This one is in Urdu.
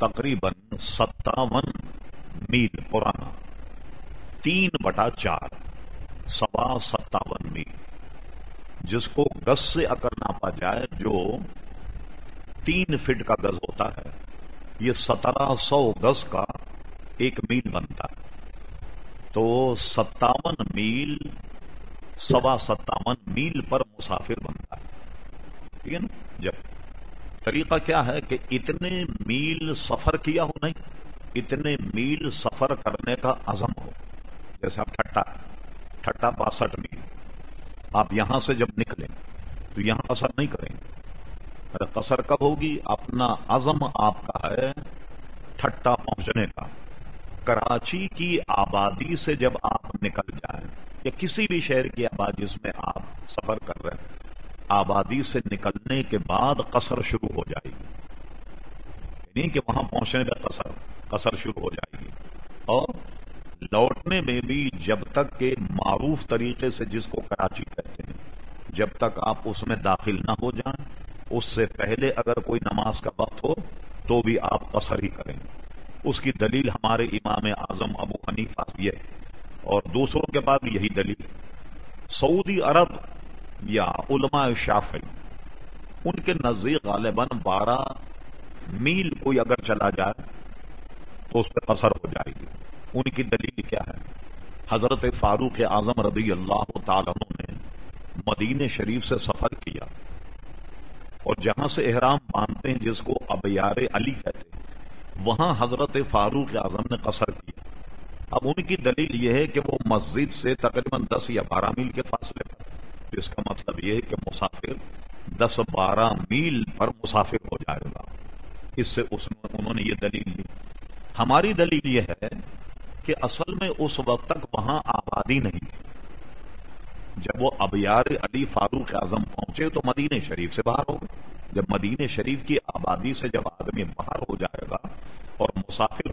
تقریباً ستاون میل پرانا، تین بٹا چار، سوا ستاون میل، جس کو گز سے اگر ناپا جائے جو تین فٹ کا گز ہوتا ہے۔ یہ سترہ سو گز کا ایک میل بنتا ہے۔ تو ستاون میل، سوا ستاون میل پر مسافر بنتا ہے۔ ٹھیک ہے نا طریقہ کیا ہے کہ اتنے میل سفر کیا ہو نہیں، اتنے میل سفر کرنے کا عزم ہو۔ جیسے آپ ٹھٹا ٹھٹا باسٹھ میل۔ آپ یہاں سے جب نکلیں تو یہاں قصر نہیں کریں۔ گے قصر کب ہوگی؟ اپنا عزم آپ کا ہے ٹھٹا پہنچنے کا۔ کراچی کی آبادی سے جب آپ نکل جائیں یا کسی بھی شہر کی آبادی جس میں آپ سفر کر رہے ہیں آبادی سے نکلنے کے بعد قصر شروع ہو جائے گی۔ یعنی کہ وہاں پہنچنے کا قصر قصر شروع ہو جائے گی۔ اور لوٹنے میں بھی جب تک کہ معروف طریقے سے جس کو کراچی کہتے ہیں، جب تک آپ اس میں داخل نہ ہو جائیں، اس سے پہلے اگر کوئی نماز کا وقت ہو، تو بھی آپ قصر ہی کریں گے۔ اس کی دلیل ہمارے امام اعظم ابو حنیفہ یہ اور دوسروں کے بعد یہی دلیل سعودی عرب یا علماء شافعی، ان کے نزدیک غالباً بارہ میل کوئی اگر چلا جائے تو اس پہ قصر ہو جائے گی۔ ان کی دلیل کیا ہے؟ حضرت فاروق اعظم رضی اللہ تعالیٰ نے مدین شریف سے سفر کیا اور جہاں سے احرام باندھتے ہیں، جس کو ابیار علی کہتے ہیں، وہاں حضرت فاروق اعظم نے قصر کیا۔ اب ان کی دلیل یہ ہے کہ وہ مسجد سے تقریباً دس یا بارہ میل کے فاصلے پر جس کا مطلب یہ ہے کہ مسافر دس بارہ میل پر مسافر ہو جائے گا۔ اس سے اس انہوں نے یہ دلیل لی ہماری دلیل یہ ہے کہ اصل میں اس وقت تک وہاں آبادی نہیں تھی۔ جب وہ ابیار علی فاروق اعظم پہنچے تو مدینہ شریف سے باہر ہو گئے۔ جب مدینہ شریف کی آبادی سے جب آدمی باہر ہو جائے گا اور مسافر